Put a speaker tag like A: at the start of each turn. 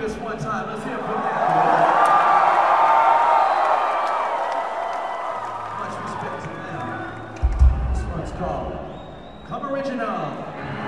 A: this one time. Let's hear it for them. Much respect to them. This one's called Come Original.